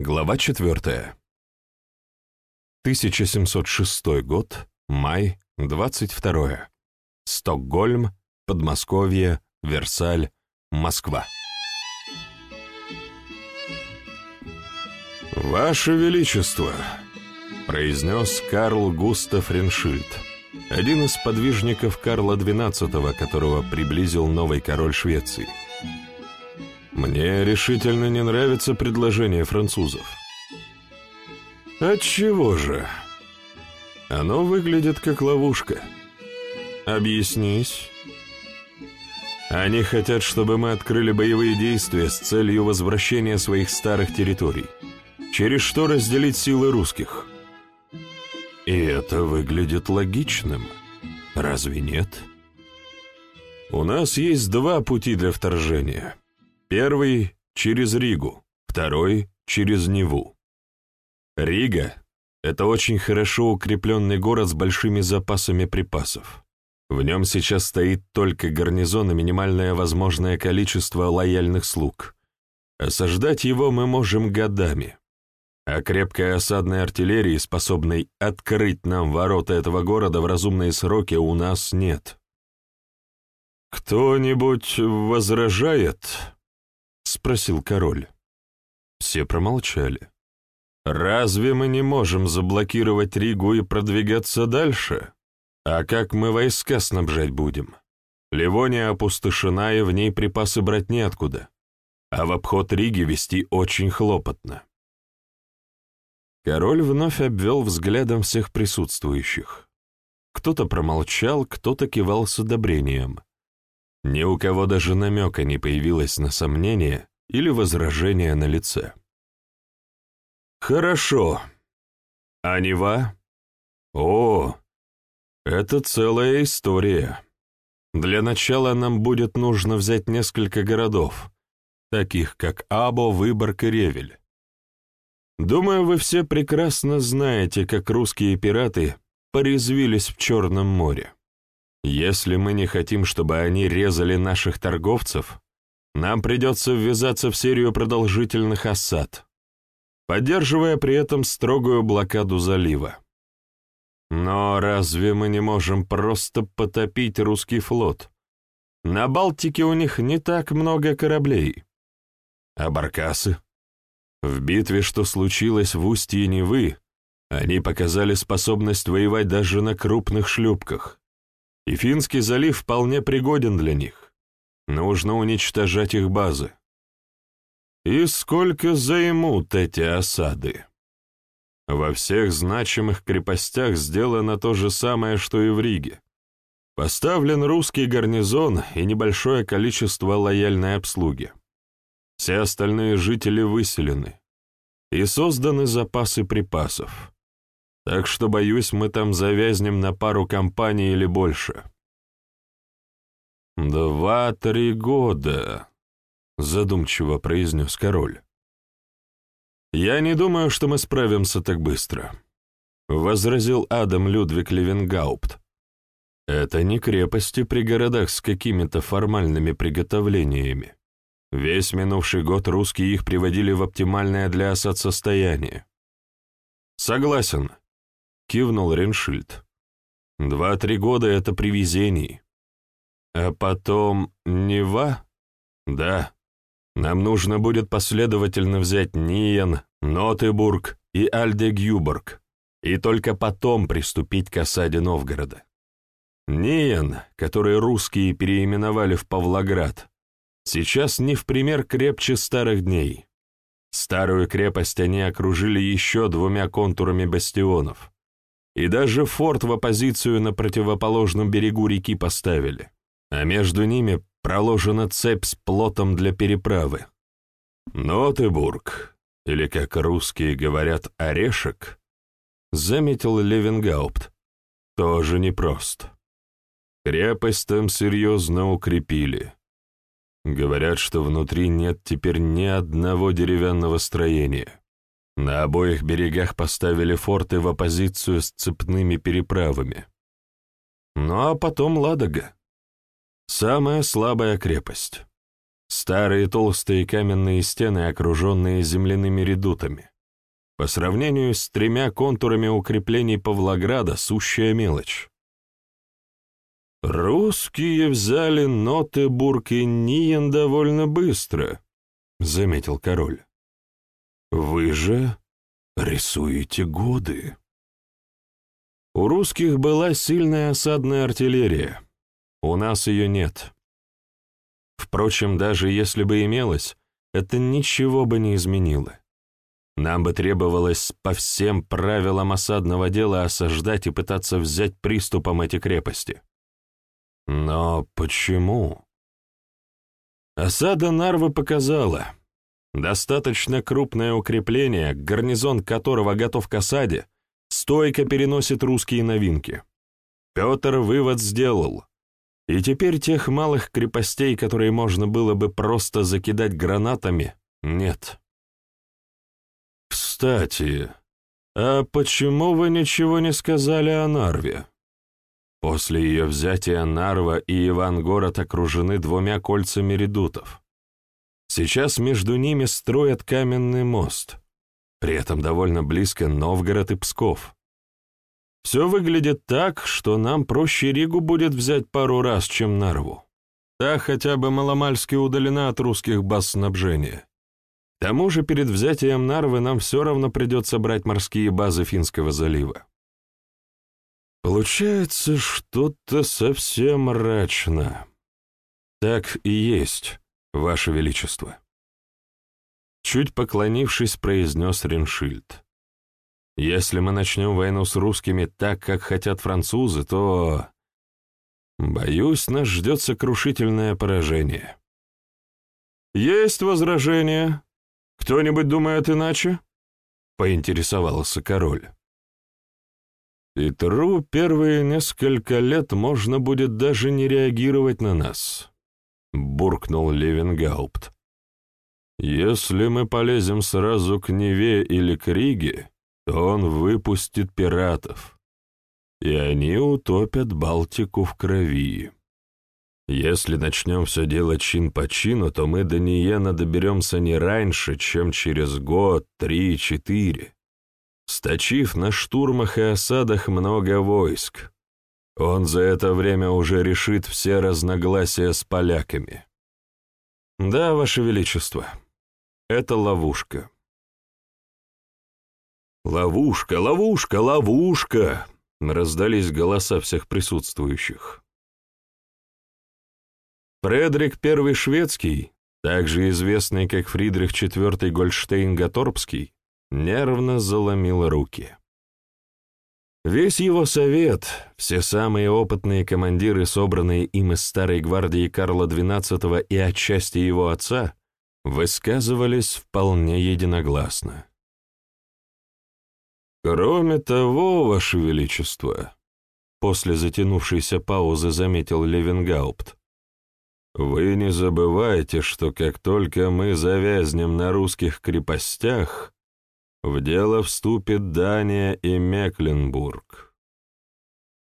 Глава 4. 1706 год, май, 22. Стокгольм, Подмосковье, Версаль, Москва. «Ваше Величество!» — произнес Карл Густав Реншильд, один из подвижников Карла XII, которого приблизил новый король Швеции. «Мне решительно не нравится предложение французов». «Отчего же?» «Оно выглядит как ловушка». «Объяснись». «Они хотят, чтобы мы открыли боевые действия с целью возвращения своих старых территорий, через что разделить силы русских». «И это выглядит логичным, разве нет?» «У нас есть два пути для вторжения». Первый — через Ригу, второй — через Неву. Рига — это очень хорошо укрепленный город с большими запасами припасов. В нем сейчас стоит только гарнизон и минимальное возможное количество лояльных слуг. Осаждать его мы можем годами. А крепкой осадной артиллерии, способной открыть нам ворота этого города в разумные сроки, у нас нет. «Кто-нибудь возражает?» — спросил король. Все промолчали. «Разве мы не можем заблокировать Ригу и продвигаться дальше? А как мы войска снабжать будем? Ливония опустошена, и в ней припасы брать неоткуда. А в обход Риги вести очень хлопотно». Король вновь обвел взглядом всех присутствующих. Кто-то промолчал, кто-то кивал с одобрением. Ни у кого даже намека не появилось на сомнение или возражение на лице. «Хорошо. А Нева? О, это целая история. Для начала нам будет нужно взять несколько городов, таких как Або, Выборг и Ревель. Думаю, вы все прекрасно знаете, как русские пираты порезвились в Черном море. Если мы не хотим, чтобы они резали наших торговцев, нам придется ввязаться в серию продолжительных осад, поддерживая при этом строгую блокаду залива. Но разве мы не можем просто потопить русский флот? На Балтике у них не так много кораблей. А баркасы? В битве, что случилось в устье Невы, они показали способность воевать даже на крупных шлюпках и Финский залив вполне пригоден для них. Нужно уничтожать их базы. И сколько займут эти осады? Во всех значимых крепостях сделано то же самое, что и в Риге. Поставлен русский гарнизон и небольшое количество лояльной обслуги. Все остальные жители выселены. И созданы запасы припасов. Так что, боюсь, мы там завязнем на пару компаний или больше. «Два-три года», — задумчиво произнес король. «Я не думаю, что мы справимся так быстро», — возразил Адам Людвиг Левенгаупт. «Это не крепости при городах с какими-то формальными приготовлениями. Весь минувший год русские их приводили в оптимальное для осад состояние». «Согласен», — кивнул Реншильд. «Два-три года — это при везении. А потом Нева? Да. Нам нужно будет последовательно взять Ниен, Нотебург и Альдегюборг, и только потом приступить к осаде Новгорода. Ниен, который русские переименовали в Павлоград, сейчас не в пример крепче старых дней. Старую крепость они окружили еще двумя контурами бастионов и даже форт в оппозицию на противоположном берегу реки поставили, а между ними проложена цепь с плотом для переправы. Нотебург, или, как русские говорят, орешек, заметил Левенгаупт, тоже непрост. Крепость там серьезно укрепили. Говорят, что внутри нет теперь ни одного деревянного строения. На обоих берегах поставили форты в оппозицию с цепными переправами. Ну а потом Ладога. Самая слабая крепость. Старые толстые каменные стены, окруженные земляными редутами. По сравнению с тремя контурами укреплений Павлограда, сущая мелочь. «Русские взяли Нотебург и Ниен довольно быстро», — заметил король. «Вы же рисуете годы». У русских была сильная осадная артиллерия. У нас ее нет. Впрочем, даже если бы имелось, это ничего бы не изменило. Нам бы требовалось по всем правилам осадного дела осаждать и пытаться взять приступом эти крепости. Но почему? Осада Нарвы показала. Достаточно крупное укрепление, гарнизон которого готов к осаде, стойко переносит русские новинки. Петр вывод сделал. И теперь тех малых крепостей, которые можно было бы просто закидать гранатами, нет. Кстати, а почему вы ничего не сказали о Нарве? После ее взятия Нарва и Ивангород окружены двумя кольцами редутов. Сейчас между ними строят каменный мост, при этом довольно близко Новгород и Псков. Все выглядит так, что нам проще Ригу будет взять пару раз, чем Нарву. Та хотя бы маломальски удалена от русских баз снабжения. К тому же перед взятием Нарвы нам все равно придется брать морские базы Финского залива. Получается что-то совсем мрачно. Так и есть, Ваше Величество. Чуть поклонившись, произнес Реншильд. Если мы начнем войну с русскими так, как хотят французы, то... Боюсь, нас ждет сокрушительное поражение. Есть возражения? Кто-нибудь думает иначе? Поинтересовался король. Петру первые несколько лет можно будет даже не реагировать на нас, буркнул Левенгаупт. Если мы полезем сразу к Неве или к Риге, то он выпустит пиратов, и они утопят Балтику в крови. Если начнем все делать чин по чину, то мы до Ниена доберемся не раньше, чем через год, три, четыре, сточив на штурмах и осадах много войск. Он за это время уже решит все разногласия с поляками. Да, Ваше Величество, это ловушка. «Ловушка, ловушка, ловушка!» — раздались голоса всех присутствующих. Фредерик I Шведский, также известный как Фридрих IV Гольштейн-Гаторбский, нервно заломил руки. Весь его совет, все самые опытные командиры, собранные им из старой гвардии Карла XII и отчасти его отца, высказывались вполне единогласно. «Кроме того, Ваше Величество», — после затянувшейся паузы заметил Левенгаупт, «вы не забывайте, что как только мы завязнем на русских крепостях, в дело вступит Дания и Мекленбург.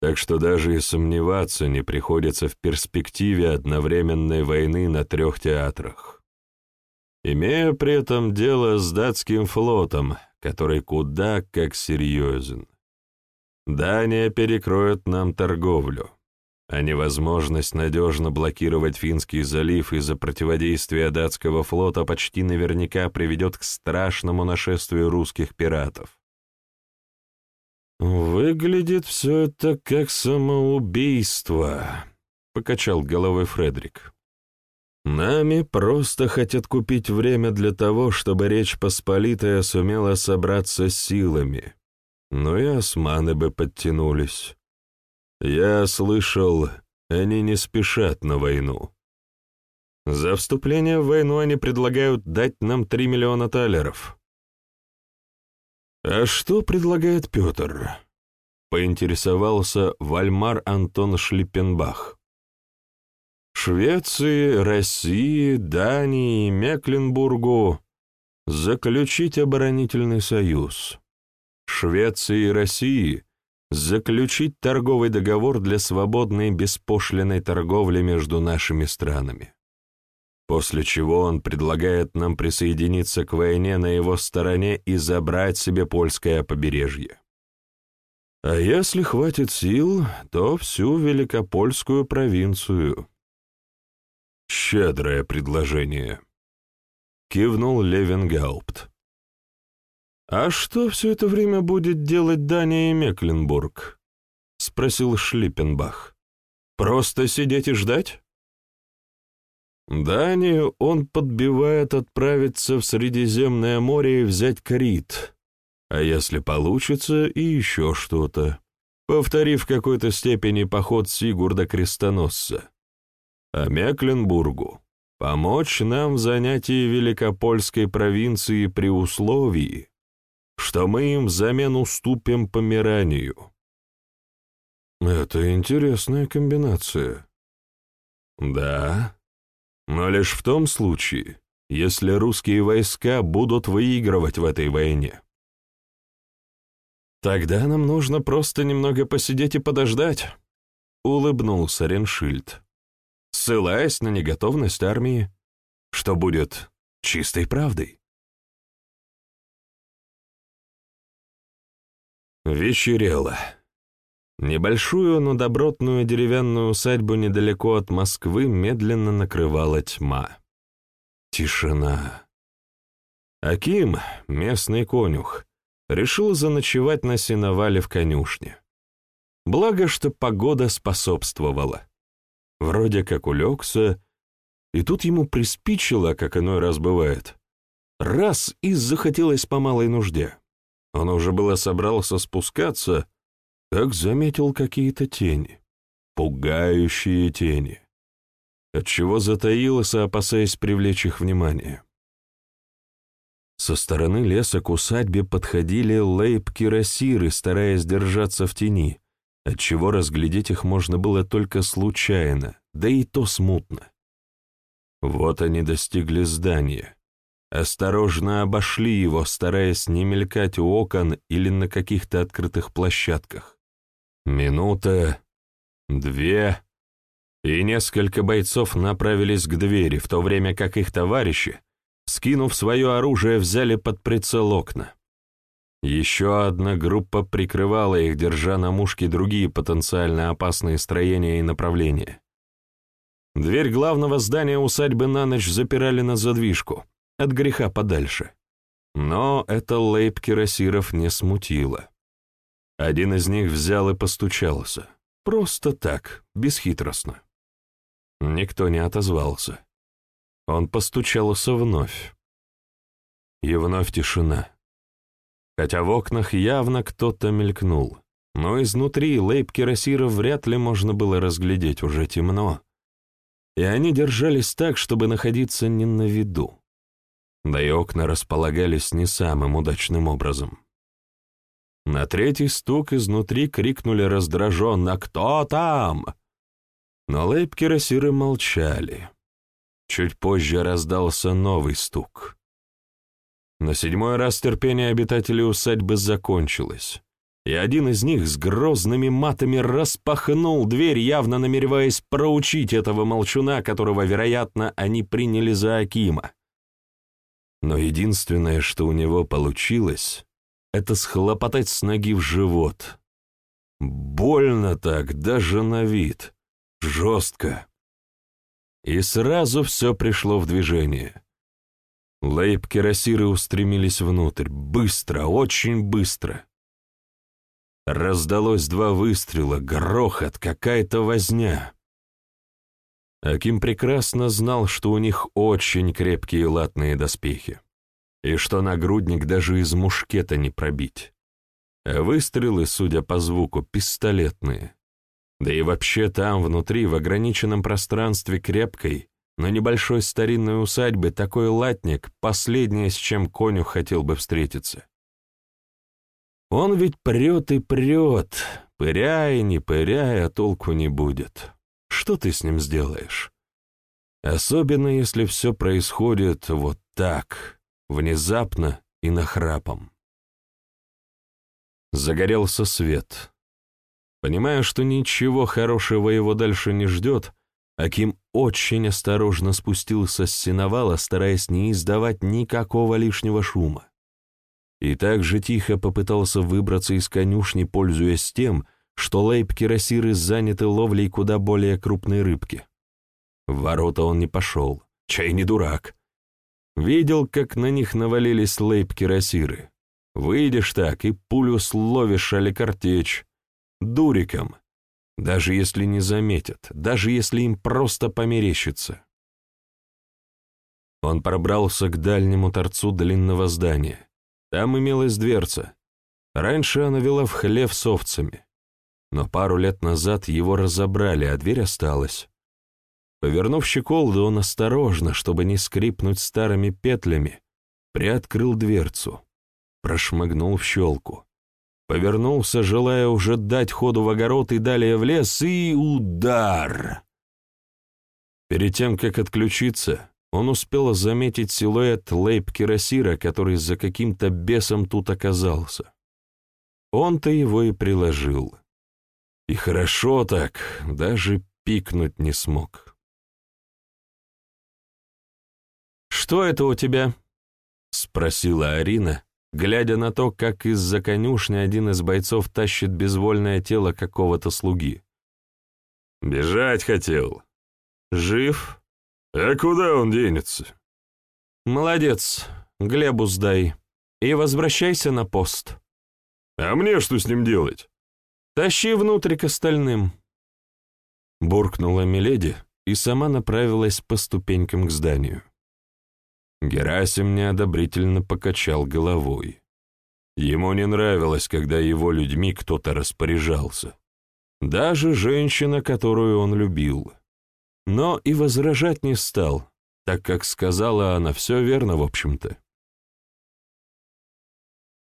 Так что даже и сомневаться не приходится в перспективе одновременной войны на трех театрах. Имея при этом дело с датским флотом, который куда как серьезен. Дания перекроет нам торговлю, а невозможность надежно блокировать Финский залив из-за противодействия датского флота почти наверняка приведет к страшному нашествию русских пиратов. «Выглядит все это как самоубийство», — покачал головой Фредерик. Нами просто хотят купить время для того, чтобы Речь Посполитая сумела собраться силами. Ну и османы бы подтянулись. Я слышал, они не спешат на войну. За вступление в войну они предлагают дать нам три миллиона талеров. А что предлагает Петр? Поинтересовался Вальмар Антон Шлиппенбах. Швеции, России, Дании, Мекленбургу заключить оборонительный союз. Швеции и России заключить торговый договор для свободной беспошлиной торговли между нашими странами. после чего он предлагает нам присоединиться к войне на его стороне и забрать себе польское побережье. А если хватит сил, то всю Великопольскую провинцию. Щедрое предложение. Кивнул Левенгаупт. «А что все это время будет делать Дания и Мекленбург?» — спросил Шлиппенбах. «Просто сидеть и ждать?» Данию он подбивает отправиться в Средиземное море и взять Крит, а если получится, и еще что-то, повторив в какой-то степени поход Сигурда Крестоносца. А Мекленбургу помочь нам в занятии Великопольской провинции при условии, что мы им взамен уступим Померанию. Это интересная комбинация. Да, но лишь в том случае, если русские войска будут выигрывать в этой войне. Тогда нам нужно просто немного посидеть и подождать, — улыбнулся Реншильд, ссылаясь на неготовность армии, что будет чистой правдой. Вечерело. Небольшую, но добротную деревянную усадьбу недалеко от Москвы медленно накрывала тьма. Тишина. Аким, местный конюх, решил заночевать на сеновале в конюшне. Благо, что погода способствовала. Вроде как улегся, и тут ему приспичило, как иной раз бывает. Раз и захотелось по малой нужде. Он уже было собрался спускаться, как заметил какие-то тени, пугающие тени, отчего затаился, опасаясь привлечь их внимание. Со стороны леса к усадьбе подходили лейб-кирасиры, стараясь держаться в тени, отчего разглядеть их можно было только случайно, да и то смутно. Вот они достигли здания, осторожно обошли его, стараясь не мелькать у окон или на каких-то открытых площадках. Минута, две, и несколько бойцов направились к двери, в то время как их товарищи, скинув свое оружие, взяли под прицел окна. Еще одна группа прикрывала их, держа на мушке другие потенциально опасные строения и направления. Дверь главного здания усадьбы на ночь запирали на задвижку, от греха подальше. Но это лейб кирасиров не смутило. Один из них взял и постучался. Просто так, бесхитростно. Никто не отозвался. Он постучался вновь. И вновь тишина. Хотя в окнах явно кто-то мелькнул, но изнутри лейб кирасиров вряд ли можно было разглядеть, уже темно. И они держались так, чтобы находиться не на виду. Да и окна располагались не самым удачным образом. На третий стук изнутри крикнули раздраженно «Кто там?». Но лейб-кирасиры молчали. Чуть позже раздался новый стук. На седьмой раз терпение обитателей усадьбы закончилось, и один из них с грозными матами распахнул дверь, явно намереваясь проучить этого молчуна, которого, вероятно, они приняли за Акима. Но единственное, что у него получилось, это схлопотать с ноги в живот. Больно так, даже на вид. Жестко. И сразу все пришло в движение. Лейб-кирасиры устремились внутрь. Быстро, очень быстро. Раздалось два выстрела, грохот, какая-то возня. Аким прекрасно знал, что у них очень крепкие латные доспехи и что нагрудник даже из мушкета не пробить. А выстрелы, судя по звуку, пистолетные. Да и вообще там, внутри, в ограниченном пространстве крепкой, на небольшой старинной усадьбе такой латник — последнее, с чем коню хотел бы встретиться. Он ведь прет и прет, пыряй, не пыряй, а толку не будет. Что ты с ним сделаешь? Особенно, если все происходит вот так, внезапно и нахрапом. Загорелся свет. Понимая, что ничего хорошего его дальше не ждет, Аким очень осторожно спустился с сеновала, стараясь не издавать никакого лишнего шума. И также тихо попытался выбраться из конюшни, пользуясь тем, что лейб-кирасиры заняты ловлей куда более крупной рыбки. В ворота он не пошел, чай не дурак. Видел, как на них навалились лейб-кирасиры. Выйдешь так и пулю словишь али картечь. Дуриком, даже если не заметят, даже если им просто померещится. Он пробрался к дальнему торцу длинного здания. Там имелась дверца. Раньше она вела в хлев с овцами. Но пару лет назад его разобрали, а дверь осталась. Повернув щеколду, он осторожно, чтобы не скрипнуть старыми петлями, приоткрыл дверцу, прошмыгнул в щелку. Повернулся, желая уже дать ходу в огород и далее в лес, и удар! Перед тем, как отключиться, он успел заметить силуэт лейб-кирасира, который за каким-то бесом тут оказался. Он-то его и приложил. И хорошо так, даже пикнуть не смог. «Что это у тебя?» — спросила Арина, глядя на то, как из-за конюшни один из бойцов тащит безвольное тело какого-то слуги. «Бежать хотел». «Жив?» «А куда он денется?» «Молодец, Глебу сдай и возвращайся на пост». «А мне что с ним делать?» «Тащи внутрь к остальным». Буркнула Миледи и сама направилась по ступенькам к зданию. Герасим неодобрительно покачал головой. Ему не нравилось, когда его людьми кто-то распоряжался. Даже женщина, которую он любил. Но и возражать не стал, так как сказала она все верно, в общем-то.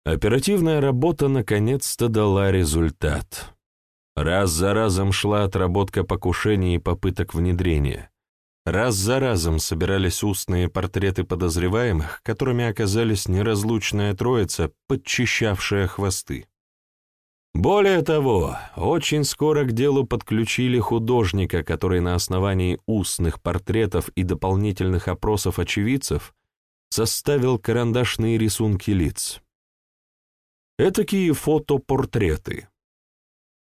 Оперативная работа наконец-то дала результат. Раз за разом шла отработка покушений и попыток внедрения. Раз за разом собирались устные портреты подозреваемых, которыми оказались неразлучная троица, подчищавшая хвосты. Более того, очень скоро к делу подключили художника, который на основании устных портретов и дополнительных опросов очевидцев составил карандашные рисунки лиц. Этакие фотопортреты.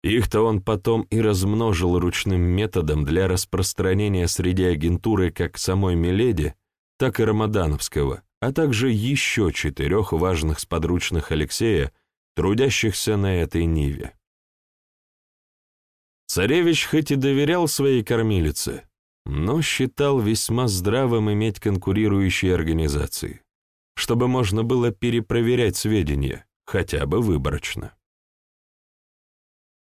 Их-то он потом и размножил ручным методом для распространения среди агентуры как самой Миледи, так и Рамадановского, а также еще четырех важных сподручных Алексея, трудящихся на этой ниве. Царевич хоть и доверял своей кормилице, но считал весьма здравым иметь конкурирующие организации, чтобы можно было перепроверять сведения, хотя бы выборочно.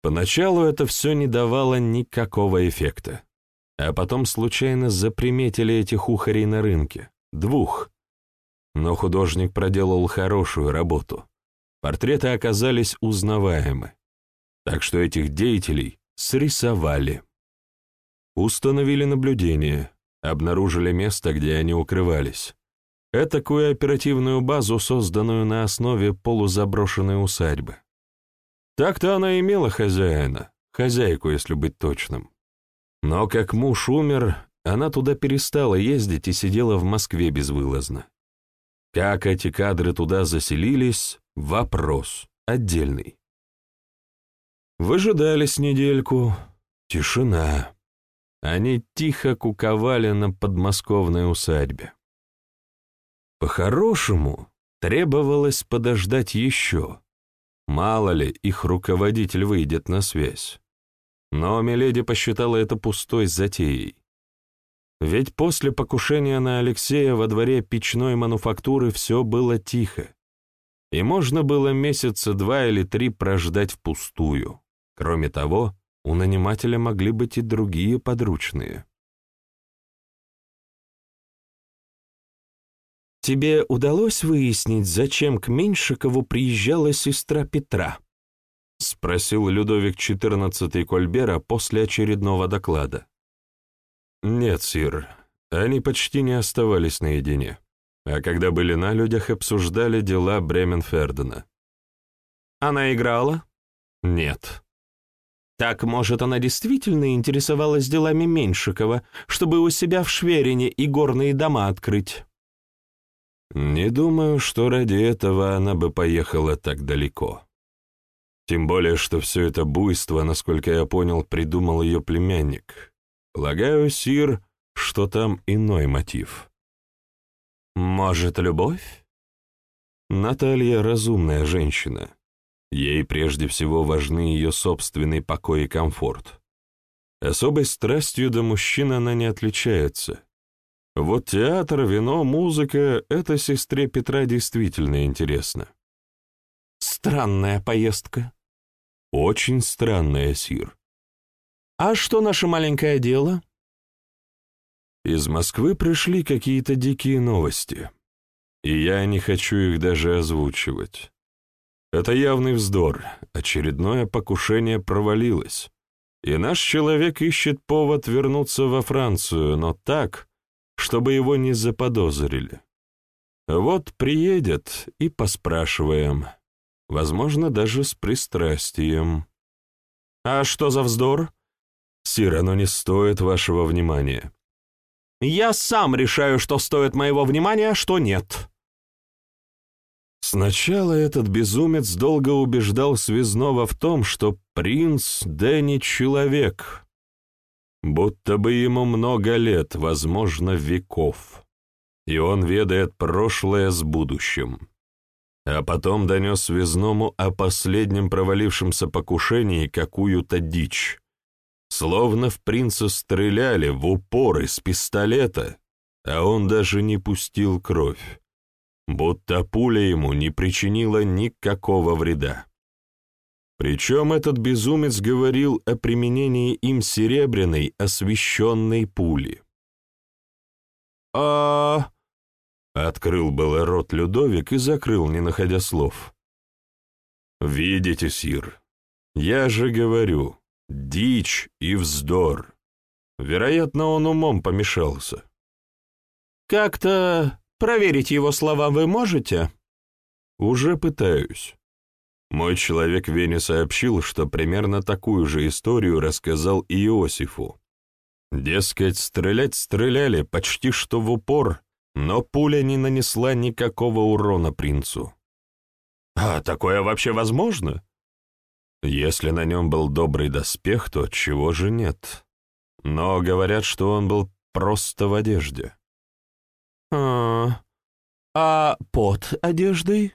Поначалу это все не давало никакого эффекта. А потом случайно заприметили этих ухарей на рынке. Двух. Но художник проделал хорошую работу. Портреты оказались узнаваемы. Так что этих деятелей срисовали. Установили наблюдение, обнаружили место, где они укрывались. Этакую оперативную базу, созданную на основе полузаброшенной усадьбы. Так-то она имела хозяина, хозяйку, если быть точным. Но как муж умер, она туда перестала ездить и сидела в Москве безвылазно. Как эти кадры туда заселились — вопрос отдельный. Выжидались недельку, тишина. Они тихо куковали на подмосковной усадьбе. По-хорошему, требовалось подождать еще, Мало ли, их руководитель выйдет на связь. Но Миледи посчитала это пустой затеей. Ведь после покушения на Алексея во дворе печной мануфактуры все было тихо, и можно было месяца два или три прождать впустую. Кроме того, у нанимателя могли быть и другие подручные. «Тебе удалось выяснить, зачем к Меньшикову приезжала сестра Петра?» — спросил Людовик XIV Кольбера после очередного доклада. «Нет, сир, они почти не оставались наедине, а когда были на людях, обсуждали дела Бременфердена». «Она играла?» «Нет». Так, может, она действительно интересовалась делами Меньшикова, чтобы у себя в Шверине и горные дома открыть? Не думаю, что ради этого она бы поехала так далеко. Тем более, что все это буйство, насколько я понял, придумал ее племянник. Полагаю, Сир, что там иной мотив. Может, любовь? Наталья разумная женщина. Ей прежде всего важны ее собственный покой и комфорт. Особой страстью до мужчин она не отличается. Вот театр, вино, музыка — это сестре Петра действительно интересно. Странная поездка. Очень странная, Сир. А что наше маленькое дело? Из Москвы пришли какие-то дикие новости, и я не хочу их даже озвучивать. Это явный вздор, очередное покушение провалилось, и наш человек ищет повод вернуться во Францию, но так, чтобы его не заподозрили. Вот приедет и поспрашиваем, возможно, даже с пристрастием. А что за вздор? Сир, оно не стоит вашего внимания. Я сам решаю, что стоит моего внимания, а что нет. Сначала этот безумец долго убеждал Связного в том, что принц Дэнни человек, будто бы ему много лет, возможно, веков, и он ведает прошлое с будущим. А потом донес Связному о последнем провалившемся покушении какую-то дичь. Словно в принца стреляли в упор из пистолета, а он даже не пустил кровь будто пуля ему не причинила никакого вреда. Причем этот безумец говорил о применении им серебряной освещенной пули. а Открыл было рот Людовик и закрыл, не находя слов. «Видите, Сир, я же говорю, дичь и вздор. Вероятно, он умом помешался». «Как-то Проверить его слова вы можете?» «Уже пытаюсь. Мой человек Вене сообщил, что примерно такую же историю рассказал и Иосифу. Дескать, стрелять стреляли почти что в упор, но пуля не нанесла никакого урона принцу. «А такое вообще возможно?» Если на нем был добрый доспех, то чего же нет? Но говорят, что он был просто в одежде. А, а под одеждой?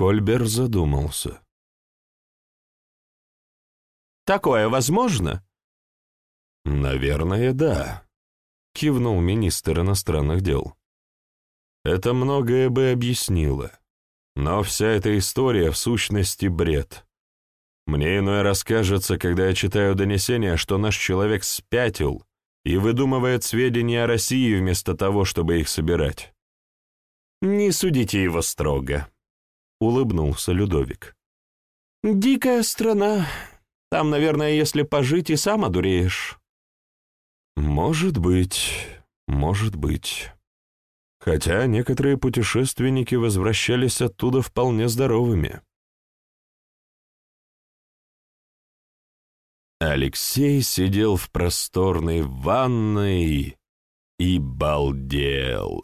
Кольбер задумался. Такое возможно? Наверное, да, кивнул министр иностранных дел. Это многое бы объяснило. Но вся эта история в сущности бред. Мне иное расскажется, когда я читаю донесения, что наш человек спятил и выдумывает сведения о России вместо того, чтобы их собирать. «Не судите его строго», — улыбнулся Людовик. «Дикая страна. Там, наверное, если пожить, и сам одуреешь». «Может быть, может быть. Хотя некоторые путешественники возвращались оттуда вполне здоровыми». Алексей сидел в просторной ванной и балдел.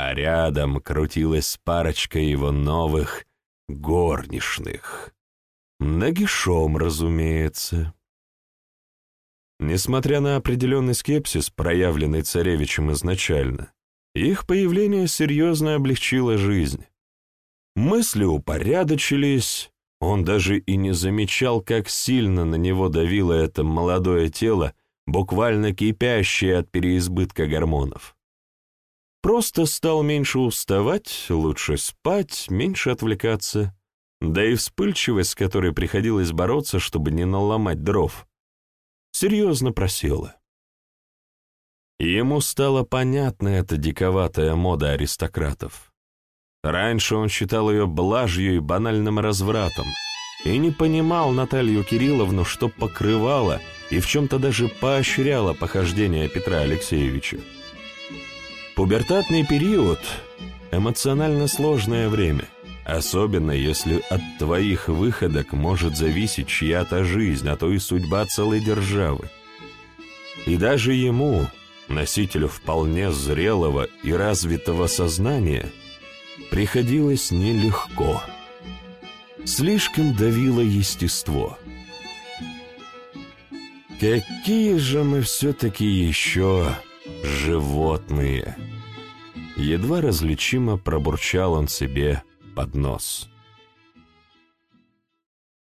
А рядом крутилась парочка его новых горничных. Нагишом, разумеется. Несмотря на определенный скепсис, проявленный царевичем изначально, их появление серьезно облегчило жизнь. Мысли упорядочились, он даже и не замечал, как сильно на него давило это молодое тело, буквально кипящее от переизбытка гормонов. Просто стал меньше уставать, лучше спать, меньше отвлекаться. Да и вспыльчивость, с которой приходилось бороться, чтобы не наломать дров, серьезно просела. Ему стала понятна эта диковатая мода аристократов. Раньше он считал ее блажью и банальным развратом, и не понимал Наталью Кирилловну, что покрывала и в чем-то даже поощряла похождение Петра Алексеевича. Пубертатный период — эмоционально сложное время, особенно если от твоих выходок может зависеть чья-то жизнь, а то и судьба целой державы. И даже ему, носителю вполне зрелого и развитого сознания, приходилось нелегко. Слишком давило естество. Какие же мы все-таки еще животные! Едва различимо пробурчал он себе под нос.